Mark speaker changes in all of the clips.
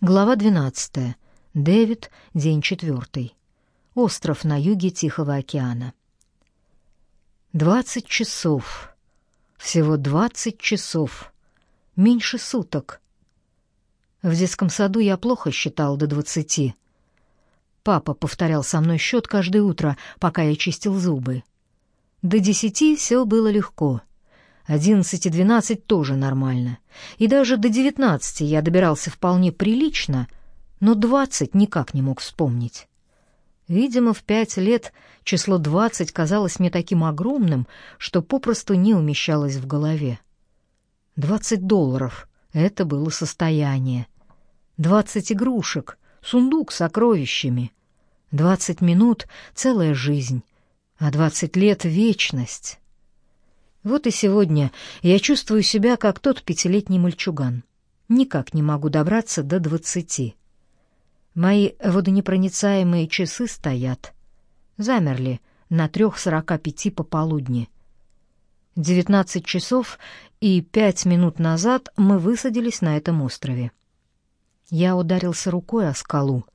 Speaker 1: Глава 12. Дэвид, день четвертый. Остров на юге Тихого океана. Двадцать часов. Всего двадцать часов. Меньше суток. В детском саду я плохо считал до двадцати. Папа повторял со мной счет каждое утро, пока я чистил зубы. До десяти все было легко — Одиннадцать и двенадцать тоже нормально. И даже до девятнадцати я добирался вполне прилично, но двадцать никак не мог вспомнить. Видимо, в пять лет число двадцать казалось мне таким огромным, что попросту не умещалось в голове. Двадцать долларов — это было состояние. Двадцать игрушек, сундук с сокровищами. Двадцать минут — целая жизнь, а двадцать лет — вечность. Вот и сегодня я чувствую себя как тот пятилетний мальчуган. Никак не могу добраться до двадцати. Мои водонепроницаемые часы стоят. Замерли на трех сорока пяти пополудни. Девятнадцать часов и пять минут назад мы высадились на этом острове. Я ударился рукой о скалу,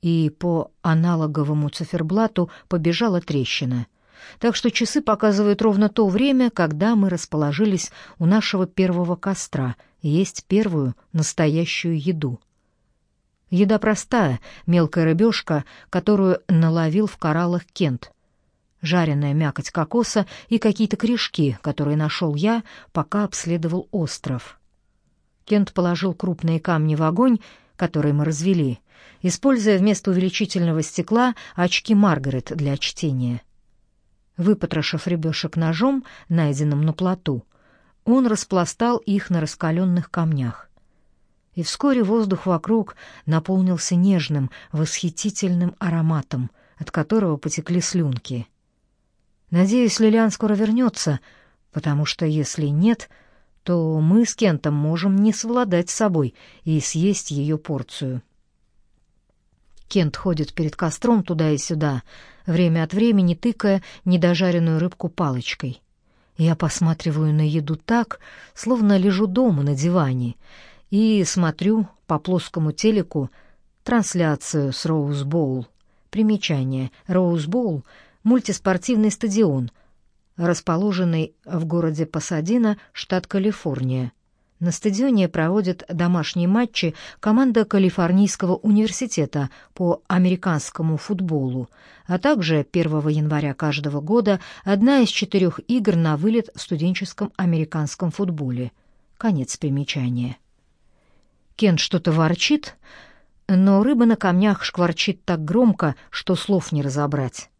Speaker 1: и по аналоговому циферблату побежала трещина — так что часы показывают ровно то время, когда мы расположились у нашего первого костра есть первую настоящую еду. Еда простая, мелкая рыбешка, которую наловил в кораллах Кент. Жареная мякоть кокоса и какие-то корешки, которые нашел я, пока обследовал остров. Кент положил крупные камни в огонь, который мы развели, используя вместо увеличительного стекла очки Маргарет для чтения. Выпотрошив рыбешек ножом, найденным на плоту, он распластал их на раскаленных камнях. И вскоре воздух вокруг наполнился нежным, восхитительным ароматом, от которого потекли слюнки. Надеюсь, Лилиан скоро вернется, потому что если нет, то мы с Кентом можем не совладать с собой и съесть ее порцию. Кент ходит перед костром туда и сюда, время от времени тыкая недожаренную рыбку палочкой. Я посматриваю на еду так, словно лежу дома на диване, и смотрю по плоскому телеку трансляцию с Роуз Боул. Примечание. Роуз Боул — мультиспортивный стадион, расположенный в городе Пасадина, штат Калифорния. На стадионе проводят домашние матчи команда Калифорнийского университета по американскому футболу, а также 1 января каждого года одна из четырех игр на вылет в студенческом американском футболе. Конец примечания. Кен что-то ворчит, но рыба на камнях шкварчит так громко, что слов не разобрать.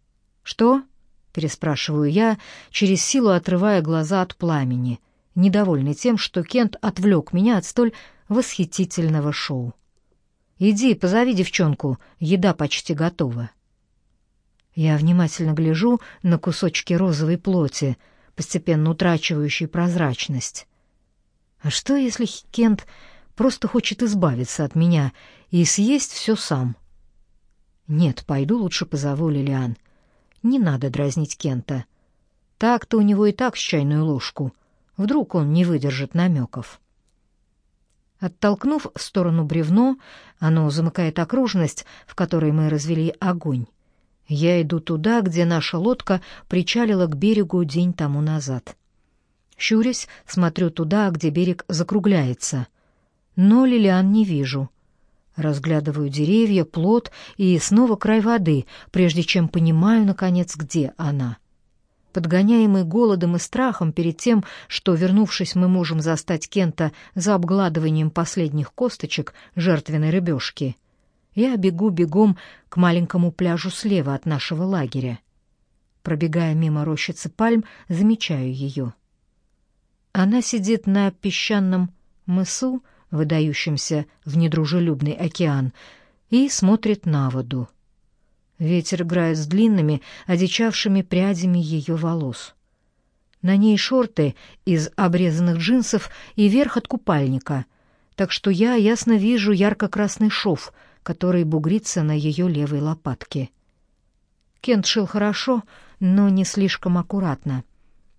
Speaker 1: «Что?» — переспрашиваю я, через силу отрывая глаза от пламени — недовольный тем, что Кент отвлек меня от столь восхитительного шоу. «Иди, позови девчонку, еда почти готова». Я внимательно гляжу на кусочки розовой плоти, постепенно утрачивающей прозрачность. А что, если Кент просто хочет избавиться от меня и съесть все сам? Нет, пойду лучше позову Лилиан. Не надо дразнить Кента. Так-то у него и так с чайную ложку — Вдруг он не выдержит намеков. Оттолкнув в сторону бревно, оно замыкает окружность, в которой мы развели огонь. Я иду туда, где наша лодка причалила к берегу день тому назад. Щурясь, смотрю туда, где берег закругляется. Но Лилиан не вижу. Разглядываю деревья, плот и снова край воды, прежде чем понимаю, наконец, где она подгоняемый голодом и страхом перед тем, что, вернувшись, мы можем застать Кента за обгладыванием последних косточек жертвенной рыбешки, я бегу бегом к маленькому пляжу слева от нашего лагеря. Пробегая мимо рощицы пальм, замечаю ее. Она сидит на песчаном мысу, выдающемся в недружелюбный океан, и смотрит на воду. Ветер играет с длинными, одичавшими прядями ее волос. На ней шорты из обрезанных джинсов и верх от купальника, так что я ясно вижу ярко-красный шов, который бугрится на ее левой лопатке. Кент шил хорошо, но не слишком аккуратно.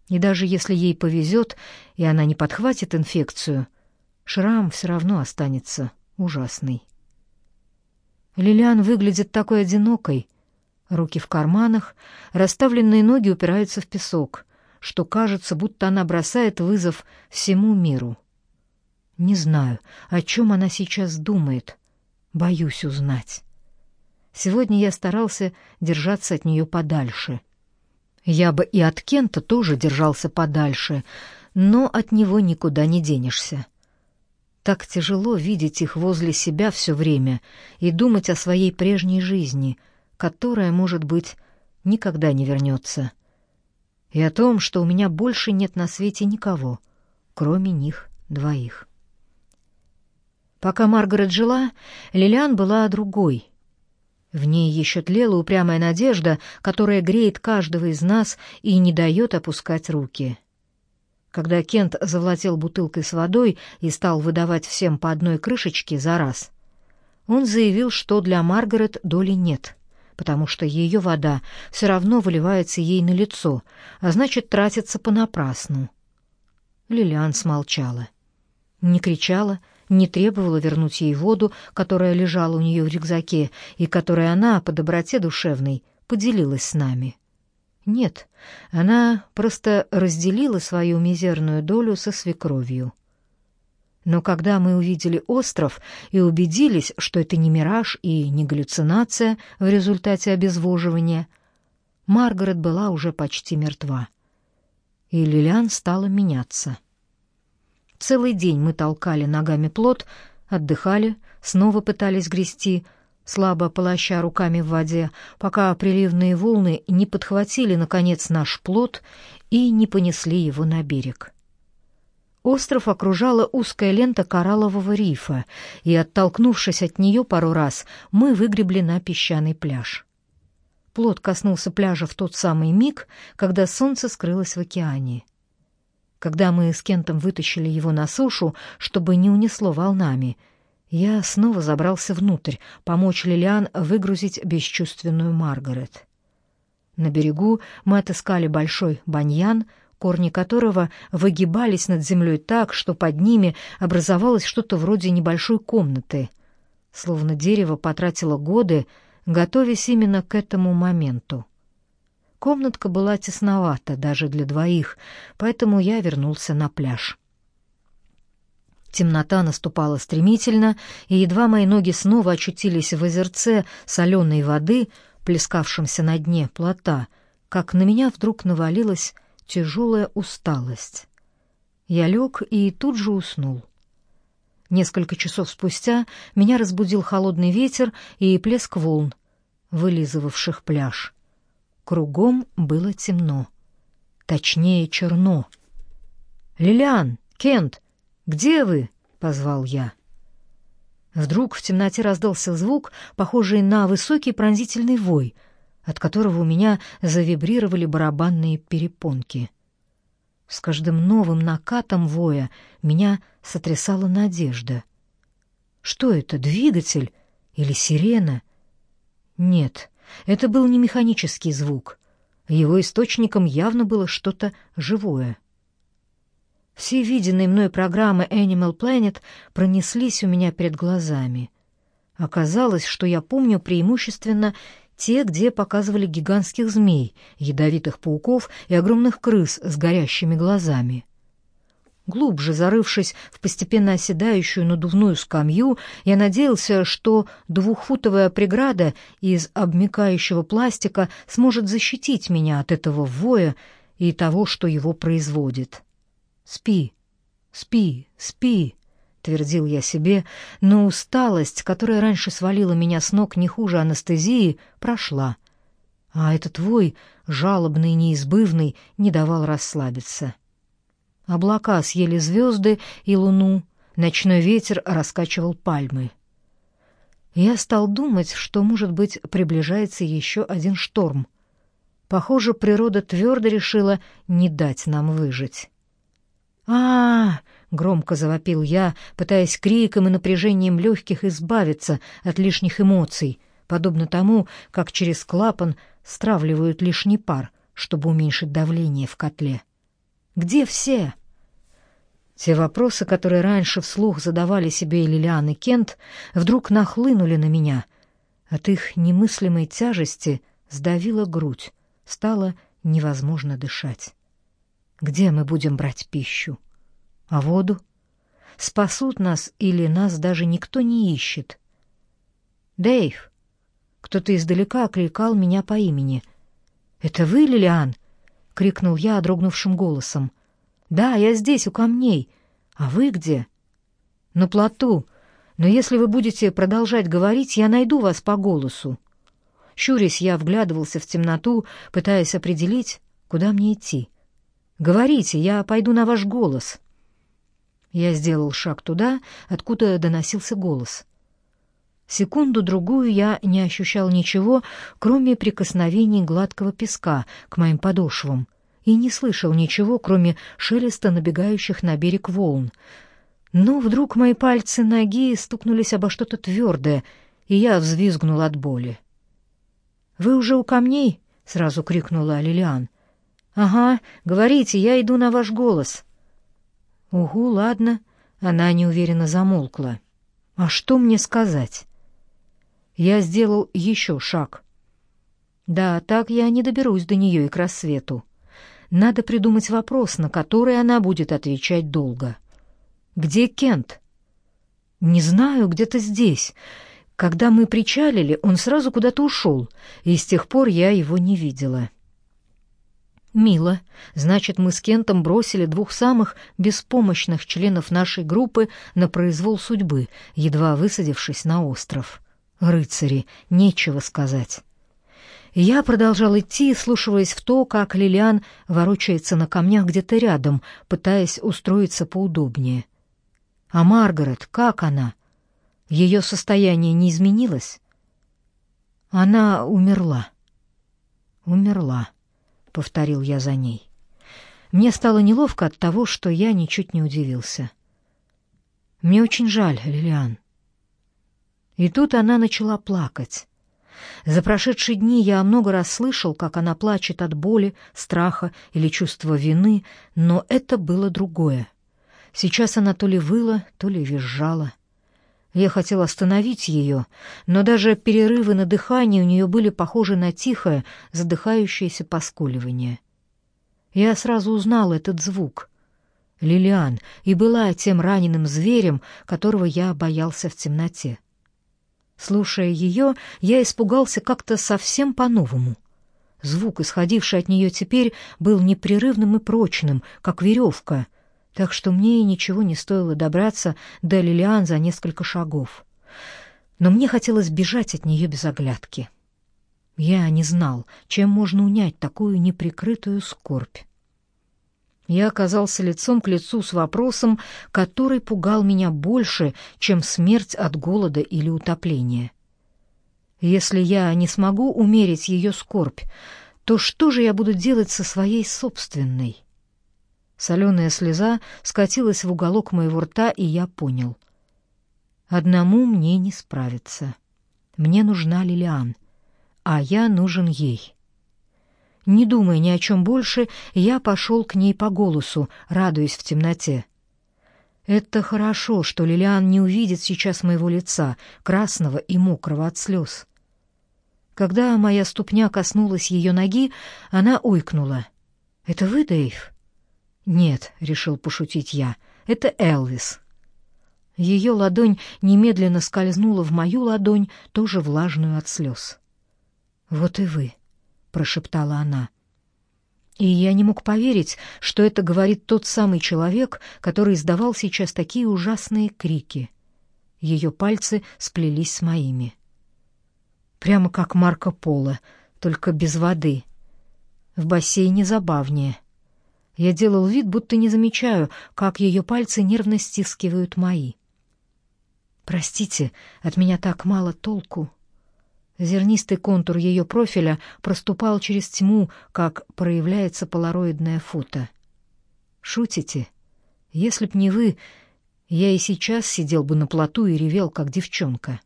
Speaker 1: И даже если ей повезет, и она не подхватит инфекцию, шрам все равно останется ужасный. Лилиан выглядит такой одинокой. Руки в карманах, расставленные ноги упираются в песок, что кажется, будто она бросает вызов всему миру. Не знаю, о чем она сейчас думает. Боюсь узнать. Сегодня я старался держаться от нее подальше. Я бы и от Кента тоже держался подальше, но от него никуда не денешься. Так тяжело видеть их возле себя все время и думать о своей прежней жизни, которая, может быть, никогда не вернется. И о том, что у меня больше нет на свете никого, кроме них двоих. Пока Маргарет жила, Лилиан была другой. В ней еще тлела упрямая надежда, которая греет каждого из нас и не дает опускать руки. Когда Кент завладел бутылкой с водой и стал выдавать всем по одной крышечке за раз, он заявил, что для Маргарет доли нет, потому что ее вода все равно выливается ей на лицо, а значит, тратится понапрасну. Лилиан смолчала. Не кричала, не требовала вернуть ей воду, которая лежала у нее в рюкзаке и которой она, по доброте душевной, поделилась с нами. Нет, она просто разделила свою мизерную долю со свекровью. Но когда мы увидели остров и убедились, что это не мираж и не галлюцинация в результате обезвоживания, Маргарет была уже почти мертва. И Лилиан стала меняться. Целый день мы толкали ногами плот, отдыхали, снова пытались грести, слабо полоща руками в воде, пока приливные волны не подхватили, наконец, наш плот и не понесли его на берег. Остров окружала узкая лента кораллового рифа, и, оттолкнувшись от нее пару раз, мы выгребли на песчаный пляж. Плот коснулся пляжа в тот самый миг, когда солнце скрылось в океане. Когда мы с Кентом вытащили его на сушу, чтобы не унесло волнами, я снова забрался внутрь, помочь Лилиан выгрузить бесчувственную Маргарет. На берегу мы отыскали большой баньян, корни которого выгибались над землей так, что под ними образовалось что-то вроде небольшой комнаты, словно дерево потратило годы, готовясь именно к этому моменту. Комнатка была тесновата даже для двоих, поэтому я вернулся на пляж. Темнота наступала стремительно, и едва мои ноги снова очутились в озерце соленой воды, плескавшемся на дне плота, как на меня вдруг навалилась тяжелая усталость. Я лег и тут же уснул. Несколько часов спустя меня разбудил холодный ветер и плеск волн, вылизывавших пляж. Кругом было темно. Точнее, черно. «Лилиан! Кент! Где вы?» — позвал я. Вдруг в темноте раздался звук, похожий на высокий пронзительный вой, от которого у меня завибрировали барабанные перепонки. С каждым новым накатом воя меня сотрясала надежда. Что это, двигатель или сирена? Нет, это был не механический звук. Его источником явно было что-то живое. Все виденные мной программы Animal Planet пронеслись у меня перед глазами. Оказалось, что я помню преимущественно те, где показывали гигантских змей, ядовитых пауков и огромных крыс с горящими глазами. Глубже зарывшись в постепенно оседающую надувную скамью, я надеялся, что двухфутовая преграда из обмякающего пластика сможет защитить меня от этого воя и того, что его производит. «Спи, спи, спи», — твердил я себе, но усталость, которая раньше свалила меня с ног не хуже анестезии, прошла. А этот вой, жалобный неизбывный, не давал расслабиться. Облака съели звезды и луну, ночной ветер раскачивал пальмы. Я стал думать, что, может быть, приближается еще один шторм. Похоже, природа твердо решила не дать нам выжить. А, громко завопил я, пытаясь криком и напряжением легких избавиться от лишних эмоций, подобно тому, как через клапан стравливают лишний пар, чтобы уменьшить давление в котле. Где все? Те вопросы, которые раньше вслух задавали себе и Лилиан и Кент, вдруг нахлынули на меня. От их немыслимой тяжести сдавила грудь, стало невозможно дышать. Где мы будем брать пищу? А воду? Спасут нас или нас даже никто не ищет? Дэйв! Кто-то издалека окликал меня по имени. «Это вы, Лилиан?» — крикнул я дрогнувшим голосом. «Да, я здесь, у камней. А вы где?» «На плоту. Но если вы будете продолжать говорить, я найду вас по голосу». Щурясь, я вглядывался в темноту, пытаясь определить, куда мне идти. «Говорите, я пойду на ваш голос». Я сделал шаг туда, откуда доносился голос. Секунду-другую я не ощущал ничего, кроме прикосновений гладкого песка к моим подошвам, и не слышал ничего, кроме шелеста набегающих на берег волн. Но вдруг мои пальцы ноги стукнулись обо что-то твердое, и я взвизгнул от боли. «Вы уже у камней?» — сразу крикнула Лилиан. «Ага, говорите, я иду на ваш голос». «Угу, ладно». Она неуверенно замолкла. «А что мне сказать?» Я сделал еще шаг. Да, так я не доберусь до нее и к рассвету. Надо придумать вопрос, на который она будет отвечать долго. «Где Кент?» «Не знаю, где-то здесь. Когда мы причалили, он сразу куда-то ушел, и с тех пор я его не видела». «Мило. Значит, мы с Кентом бросили двух самых беспомощных членов нашей группы на произвол судьбы, едва высадившись на остров» рыцари, нечего сказать. Я продолжал идти, слушаясь в то, как Лилиан ворочается на камнях где-то рядом, пытаясь устроиться поудобнее. А Маргарет, как она? Ее состояние не изменилось? Она умерла. Умерла, повторил я за ней. Мне стало неловко от того, что я ничуть не удивился. Мне очень жаль, Лилиан. И тут она начала плакать. За прошедшие дни я много раз слышал, как она плачет от боли, страха или чувства вины, но это было другое. Сейчас она то ли выла, то ли визжала. Я хотел остановить ее, но даже перерывы на дыхание у нее были похожи на тихое, задыхающееся поскуливание. Я сразу узнал этот звук. Лилиан и была тем раненым зверем, которого я боялся в темноте. Слушая ее, я испугался как-то совсем по-новому. Звук, исходивший от нее теперь, был непрерывным и прочным, как веревка, так что мне ничего не стоило добраться до Лилиан за несколько шагов. Но мне хотелось бежать от нее без оглядки. Я не знал, чем можно унять такую неприкрытую скорбь. Я оказался лицом к лицу с вопросом, который пугал меня больше, чем смерть от голода или утопления. Если я не смогу умерить ее скорбь, то что же я буду делать со своей собственной? Соленая слеза скатилась в уголок моего рта, и я понял. Одному мне не справиться. Мне нужна Лилиан, а я нужен ей. Не думая ни о чем больше, я пошел к ней по голосу, радуясь в темноте. Это хорошо, что Лилиан не увидит сейчас моего лица, красного и мокрого от слез. Когда моя ступня коснулась ее ноги, она ойкнула. «Это вы, Дэйв?» «Нет», — решил пошутить я, — «это Элвис». Ее ладонь немедленно скользнула в мою ладонь, тоже влажную от слез. «Вот и вы», прошептала она. И я не мог поверить, что это говорит тот самый человек, который издавал сейчас такие ужасные крики. Ее пальцы сплелись с моими. Прямо как Марко Поло, только без воды. В бассейне забавнее. Я делал вид, будто не замечаю, как ее пальцы нервно стискивают мои. Простите, от меня так мало толку. Зернистый контур ее профиля проступал через тьму, как проявляется полароидное фото. «Шутите? Если б не вы, я и сейчас сидел бы на плоту и ревел, как девчонка.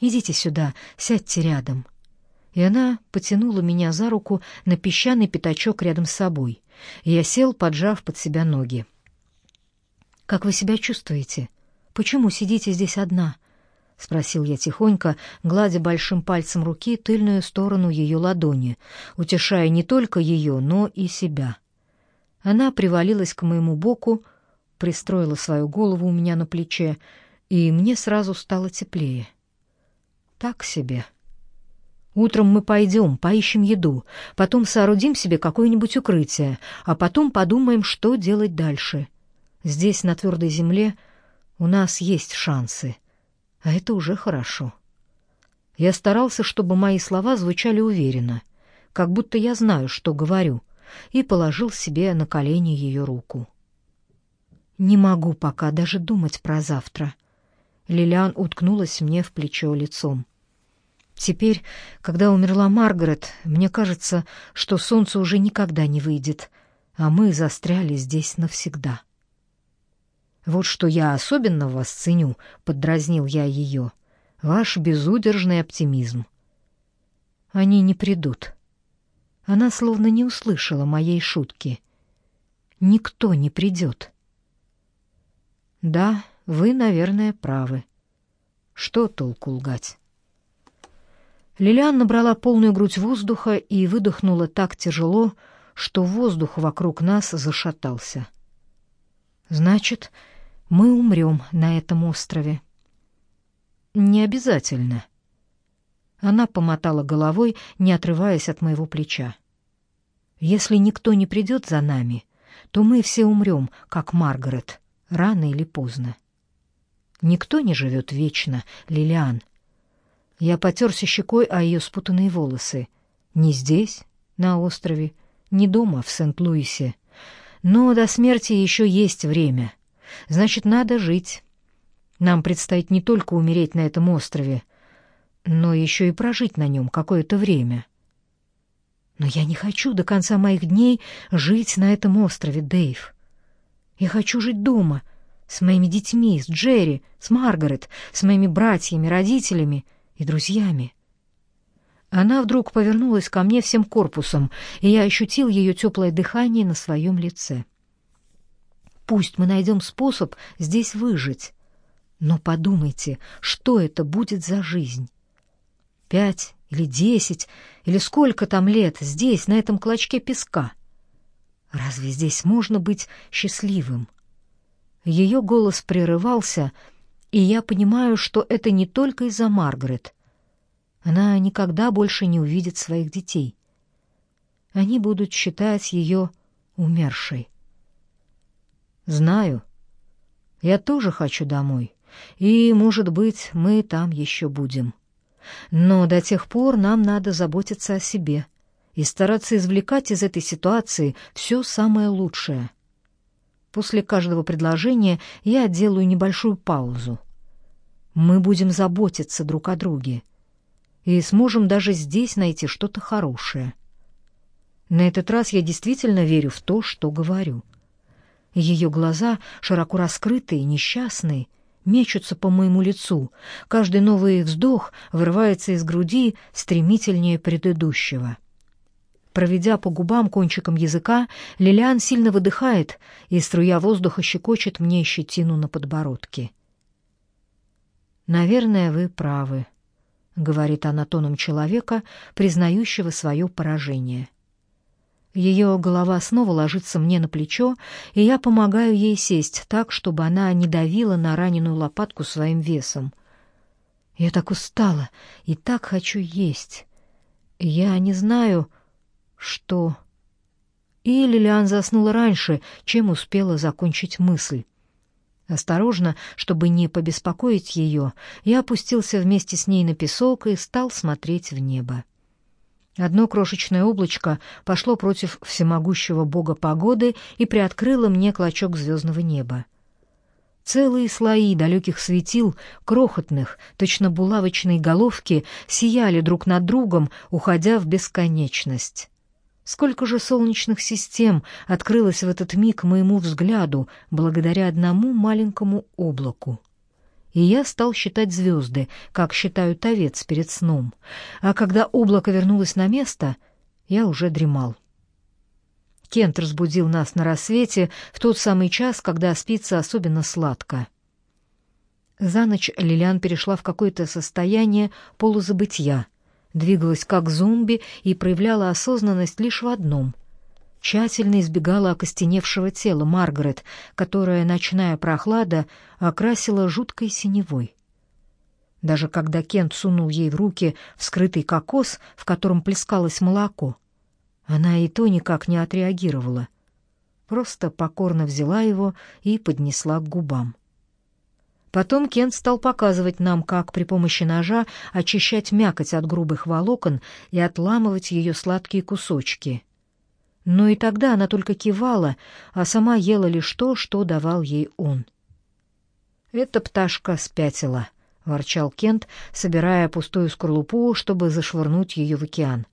Speaker 1: Идите сюда, сядьте рядом». И она потянула меня за руку на песчаный пятачок рядом с собой. Я сел, поджав под себя ноги. Как вы себя чувствуете? Почему сидите здесь одна?» — спросил я тихонько, гладя большим пальцем руки тыльную сторону ее ладони, утешая не только ее, но и себя. Она привалилась к моему боку, пристроила свою голову у меня на плече, и мне сразу стало теплее. Так себе. Утром мы пойдем, поищем еду, потом соорудим себе какое-нибудь укрытие, а потом подумаем, что делать дальше. Здесь, на твердой земле, у нас есть шансы, а это уже хорошо. Я старался, чтобы мои слова звучали уверенно, как будто я знаю, что говорю, и положил себе на колени ее руку. Не могу пока даже думать про завтра. Лилиан уткнулась мне в плечо лицом. Теперь, когда умерла Маргарет, мне кажется, что солнце уже никогда не выйдет, а мы застряли здесь навсегда. Вот что я особенно вас ценю, поддразнил я ее. Ваш безудержный оптимизм. Они не придут. Она словно не услышала моей шутки. Никто не придет. Да, вы, наверное, правы. Что толку лгать? Лилиан набрала полную грудь воздуха и выдохнула так тяжело, что воздух вокруг нас зашатался. Значит, мы умрем на этом острове. Не обязательно. Она помотала головой, не отрываясь от моего плеча. Если никто не придет за нами, то мы все умрем, как Маргарет рано или поздно. Никто не живет вечно, Лилиан. Я потерся щекой о ее спутанные волосы. Не здесь, на острове, не дома в Сент-Луисе. Но до смерти еще есть время. Значит, надо жить. Нам предстоит не только умереть на этом острове, но еще и прожить на нем какое-то время. Но я не хочу до конца моих дней жить на этом острове, Дэйв. Я хочу жить дома, с моими детьми, с Джерри, с Маргарет, с моими братьями, родителями и друзьями. Она вдруг повернулась ко мне всем корпусом, и я ощутил ее теплое дыхание на своем лице. Пусть мы найдем способ здесь выжить. Но подумайте, что это будет за жизнь? Пять или десять, или сколько там лет здесь, на этом клочке песка? Разве здесь можно быть счастливым? Ее голос прерывался, и я понимаю, что это не только из-за Маргарет. Она никогда больше не увидит своих детей. Они будут считать ее умершей. Знаю. Я тоже хочу домой. И, может быть, мы там еще будем. Но до тех пор нам надо заботиться о себе — и стараться извлекать из этой ситуации все самое лучшее. После каждого предложения я делаю небольшую паузу. Мы будем заботиться друг о друге и сможем даже здесь найти что-то хорошее. На этот раз я действительно верю в то, что говорю. Ее глаза, широко раскрытые, несчастные, мечутся по моему лицу. Каждый новый вздох вырывается из груди стремительнее предыдущего. Проведя по губам кончиком языка, Лилиан сильно выдыхает, и струя воздуха щекочет мне щетину на подбородке. «Наверное, вы правы», — говорит она тоном человека, признающего свое поражение. Ее голова снова ложится мне на плечо, и я помогаю ей сесть так, чтобы она не давила на раненую лопатку своим весом. Я так устала и так хочу есть. Я не знаю, что... И Лилиан заснула раньше, чем успела закончить мысль. Осторожно, чтобы не побеспокоить ее, я опустился вместе с ней на песок и стал смотреть в небо. Одно крошечное облачко пошло против всемогущего бога погоды и приоткрыло мне клочок звездного неба. Целые слои далеких светил, крохотных, точно булавочные головки, сияли друг над другом, уходя в бесконечность. Сколько же солнечных систем открылось в этот миг моему взгляду благодаря одному маленькому облаку. И я стал считать звезды, как считают овец перед сном. А когда облако вернулось на место, я уже дремал. Кент разбудил нас на рассвете в тот самый час, когда спится особенно сладко. За ночь Лилиан перешла в какое-то состояние полузабытия, двигалась как зомби и проявляла осознанность лишь в одном — тщательно избегала окостеневшего тела Маргарет, которая ночная прохлада окрасила жуткой синевой. Даже когда Кент сунул ей в руки вскрытый кокос, в котором плескалось молоко, она и то никак не отреагировала. Просто покорно взяла его и поднесла к губам. Потом Кент стал показывать нам, как при помощи ножа очищать мякоть от грубых волокон и отламывать ее сладкие кусочки. Но и тогда она только кивала, а сама ела лишь то, что давал ей он. «Эта пташка спятила», — ворчал Кент, собирая пустую скорлупу, чтобы зашвырнуть ее в океан.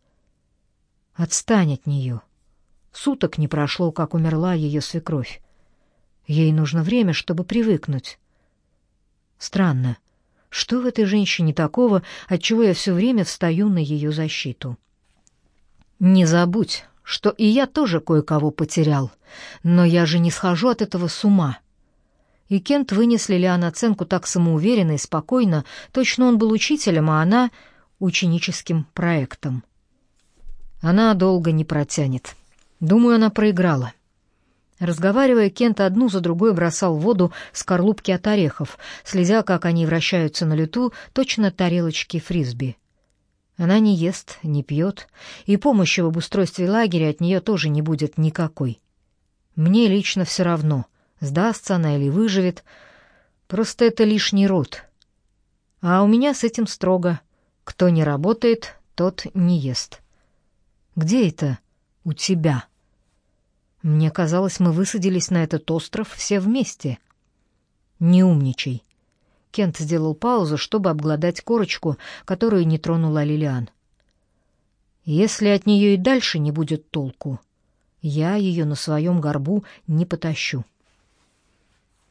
Speaker 1: «Отстань от нее». Суток не прошло, как умерла ее свекровь. Ей нужно время, чтобы привыкнуть. Странно. Что в этой женщине такого, отчего я все время встаю на ее защиту? Не забудь, что и я тоже кое-кого потерял, но я же не схожу от этого с ума. И Кент вынес Лилиан оценку так самоуверенно и спокойно, точно он был учителем, а она — ученическим проектом. Она долго не протянет. Думаю, она проиграла. Разговаривая, Кент одну за другой бросал в воду скорлупки от орехов, следя, как они вращаются на лету, точно тарелочки фрисби. Она не ест, не пьет, и помощи в обустройстве лагеря от нее тоже не будет никакой. Мне лично все равно, сдастся она или выживет, просто это лишний род. А у меня с этим строго. Кто не работает, тот не ест. Где это у тебя? Мне казалось, мы высадились на этот остров все вместе. Не умничай. Кент сделал паузу, чтобы обглодать корочку, которую не тронула Лилиан. Если от нее и дальше не будет толку, я ее на своем горбу не потащу.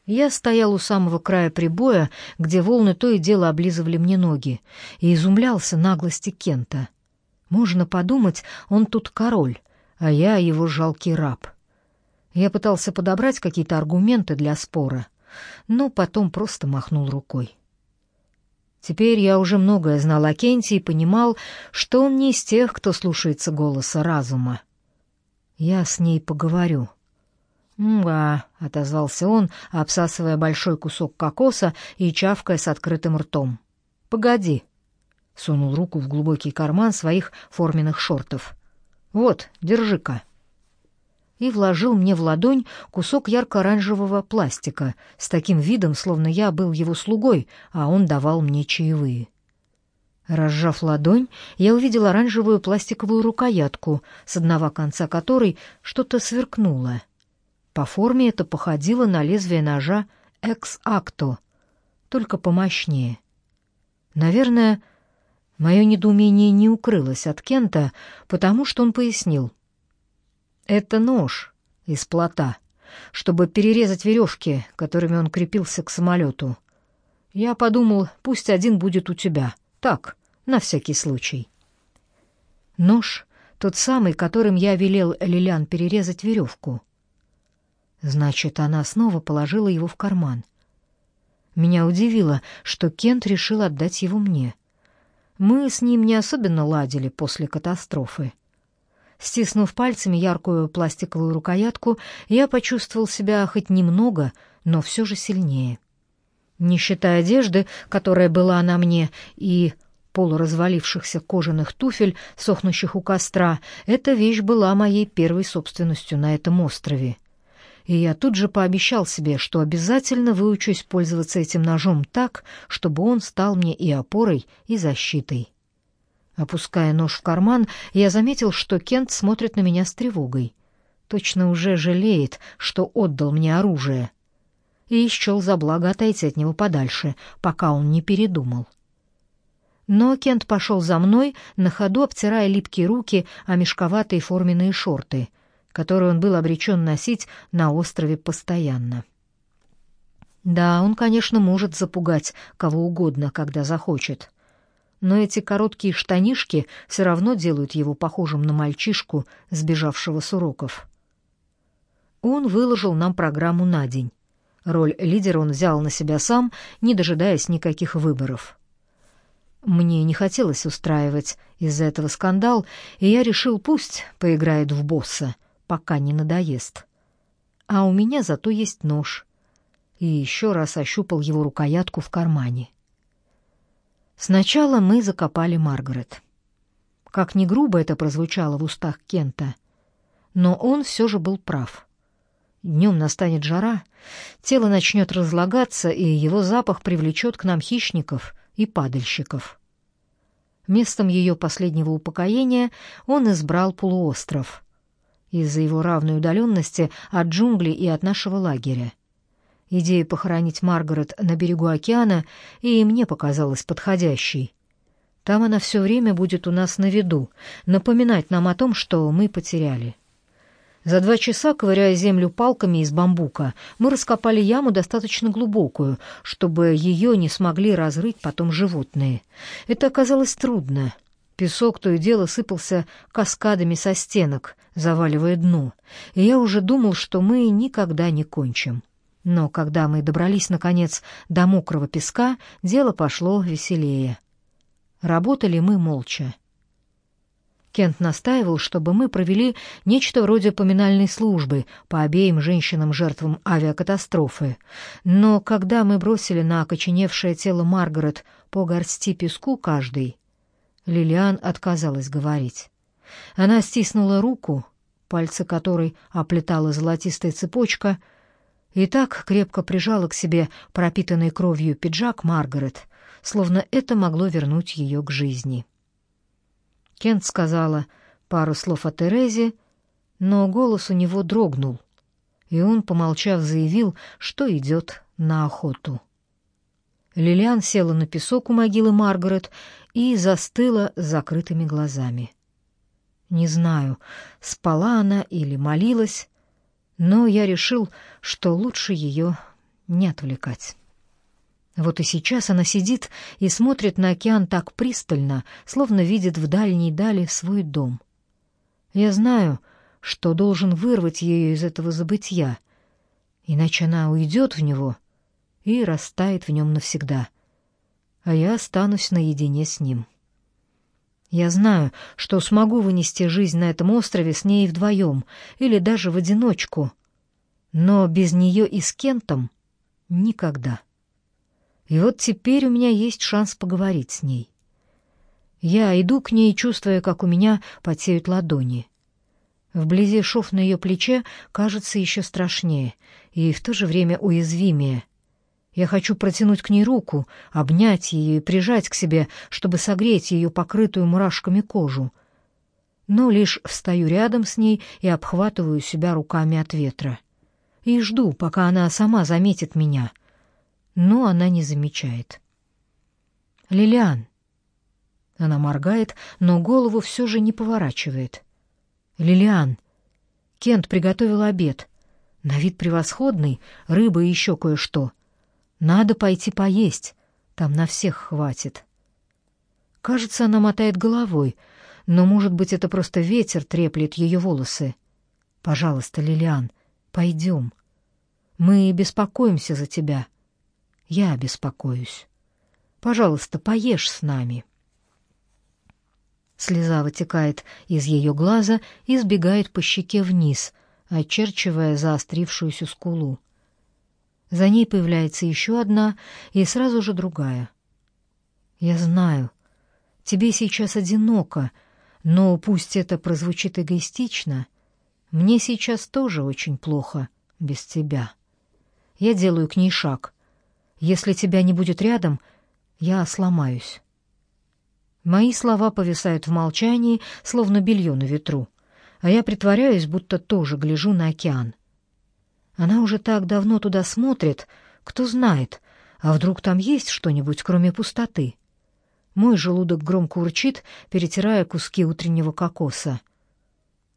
Speaker 1: Я стоял у самого края прибоя, где волны то и дело облизывали мне ноги, и изумлялся наглости Кента. Можно подумать, он тут король, а я его жалкий раб. Я пытался подобрать какие-то аргументы для спора — но потом просто махнул рукой. Теперь я уже многое знал о Кенте и понимал, что он не из тех, кто слушается голоса разума. Я с ней поговорю. «Мга», — отозвался он, обсасывая большой кусок кокоса и чавкая с открытым ртом. «Погоди», — сунул руку в глубокий карман своих форменных шортов. «Вот, держи-ка» и вложил мне в ладонь кусок ярко-оранжевого пластика с таким видом, словно я был его слугой, а он давал мне чаевые. Разжав ладонь, я увидел оранжевую пластиковую рукоятку, с одного конца которой что-то сверкнуло. По форме это походило на лезвие ножа «экс-акто», только помощнее. Наверное, мое недоумение не укрылось от Кента, потому что он пояснил — это нож из плота, чтобы перерезать веревки, которыми он крепился к самолету. Я подумал, пусть один будет у тебя. Так, на всякий случай. Нож — тот самый, которым я велел Лилиан перерезать веревку. Значит, она снова положила его в карман. Меня удивило, что Кент решил отдать его мне. Мы с ним не особенно ладили после катастрофы. Стиснув пальцами яркую пластиковую рукоятку, я почувствовал себя хоть немного, но все же сильнее. Не считая одежды, которая была на мне, и полуразвалившихся кожаных туфель, сохнущих у костра, эта вещь была моей первой собственностью на этом острове. И я тут же пообещал себе, что обязательно выучусь пользоваться этим ножом так, чтобы он стал мне и опорой, и защитой. Опуская нож в карман, я заметил, что Кент смотрит на меня с тревогой. Точно уже жалеет, что отдал мне оружие. И счел за благо отойти от него подальше, пока он не передумал. Но Кент пошел за мной, на ходу обтирая липкие руки о мешковатые форменные шорты, которые он был обречен носить на острове постоянно. Да, он, конечно, может запугать кого угодно, когда захочет но эти короткие штанишки все равно делают его похожим на мальчишку, сбежавшего с уроков. Он выложил нам программу на день. Роль лидера он взял на себя сам, не дожидаясь никаких выборов. Мне не хотелось устраивать из-за этого скандал, и я решил, пусть поиграет в босса, пока не надоест. А у меня зато есть нож. И еще раз ощупал его рукоятку в кармане. Сначала мы закопали Маргарет. Как ни грубо это прозвучало в устах Кента, но он все же был прав. Днем настанет жара, тело начнет разлагаться, и его запах привлечет к нам хищников и падальщиков. Местом ее последнего упокоения он избрал полуостров из-за его равной удаленности от джунглей и от нашего лагеря. Идея похоронить Маргарет на берегу океана и мне показалась подходящей. Там она все время будет у нас на виду, напоминать нам о том, что мы потеряли. За два часа, ковыряя землю палками из бамбука, мы раскопали яму достаточно глубокую, чтобы ее не смогли разрыть потом животные. Это оказалось трудно. Песок то и дело сыпался каскадами со стенок, заваливая дно, и я уже думал, что мы никогда не кончим. Но когда мы добрались, наконец, до мокрого песка, дело пошло веселее. Работали мы молча. Кент настаивал, чтобы мы провели нечто вроде поминальной службы по обеим женщинам-жертвам авиакатастрофы. Но когда мы бросили на окоченевшее тело Маргарет по горсти песку каждый, Лилиан отказалась говорить. Она стиснула руку, пальцы которой оплетала золотистая цепочка, и так крепко прижала к себе пропитанный кровью пиджак Маргарет, словно это могло вернуть ее к жизни. Кент сказала пару слов о Терезе, но голос у него дрогнул, и он, помолчав, заявил, что идет на охоту. Лилиан села на песок у могилы Маргарет и застыла с закрытыми глазами. Не знаю, спала она или молилась, но я решил, что лучше ее не отвлекать. Вот и сейчас она сидит и смотрит на океан так пристально, словно видит в дальней дали свой дом. Я знаю, что должен вырвать ее из этого забытья, иначе она уйдет в него и растает в нем навсегда, а я останусь наедине с ним. Я знаю, что смогу вынести жизнь на этом острове с ней вдвоем или даже в одиночку, но без нее и с Кентом никогда. И вот теперь у меня есть шанс поговорить с ней. Я иду к ней, чувствуя, как у меня потеют ладони. Вблизи шов на ее плече кажется еще страшнее и в то же время уязвимее. Я хочу протянуть к ней руку, обнять ее и прижать к себе, чтобы согреть ее покрытую мурашками кожу. Но лишь встаю рядом с ней и обхватываю себя руками от ветра. И жду, пока она сама заметит меня — но она не замечает. «Лилиан!» Она моргает, но голову все же не поворачивает. «Лилиан!» Кент приготовил обед. На вид превосходный, рыба и еще кое-что. Надо пойти поесть, там на всех хватит. Кажется, она мотает головой, но, может быть, это просто ветер треплет ее волосы. Пожалуйста, Лилиан, пойдем. Мы беспокоимся за тебя. Я беспокоюсь. Пожалуйста, поешь с нами. Слеза вытекает из ее глаза и сбегает по щеке вниз, очерчивая заострившуюся скулу. За ней появляется еще одна и сразу же другая. Я знаю, тебе сейчас одиноко, но пусть это прозвучит эгоистично, мне сейчас тоже очень плохо без тебя. Я делаю к ней шаг. Если тебя не будет рядом, я сломаюсь. Мои слова повисают в молчании, словно белье на ветру, а я притворяюсь, будто тоже гляжу на океан. Она уже так давно туда смотрит, кто знает, а вдруг там есть что-нибудь, кроме пустоты. Мой желудок громко урчит, перетирая куски утреннего кокоса.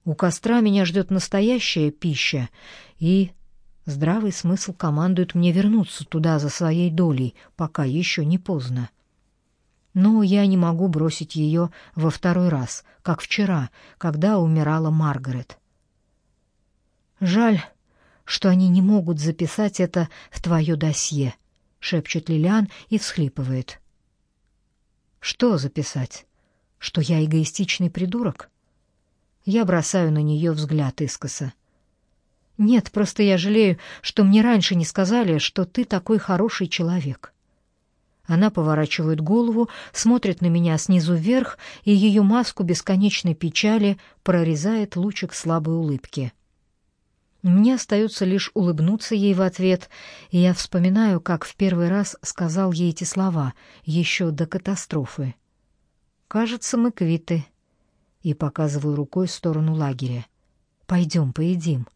Speaker 1: У костра меня ждет настоящая пища, и Здравый смысл командует мне вернуться туда за своей долей, пока еще не поздно. Но я не могу бросить ее во второй раз, как вчера, когда умирала Маргарет. Жаль, что они не могут записать это в твое досье», — шепчет Лилиан и всхлипывает. «Что записать? Что я эгоистичный придурок?» Я бросаю на нее взгляд искоса. «Нет, просто я жалею, что мне раньше не сказали, что ты такой хороший человек». Она поворачивает голову, смотрит на меня снизу вверх, и ее маску бесконечной печали прорезает лучик слабой улыбки. Мне остается лишь улыбнуться ей в ответ, и я вспоминаю, как в первый раз сказал ей эти слова, еще до катастрофы. «Кажется, мы квиты», и показываю рукой в сторону лагеря. «Пойдем, поедим».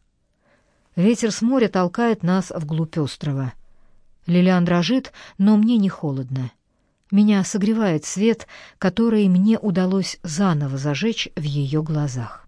Speaker 1: Ветер с моря толкает нас вглубь острова. Лилиан дрожит, но мне не холодно. Меня согревает свет, который мне удалось заново зажечь в ее глазах.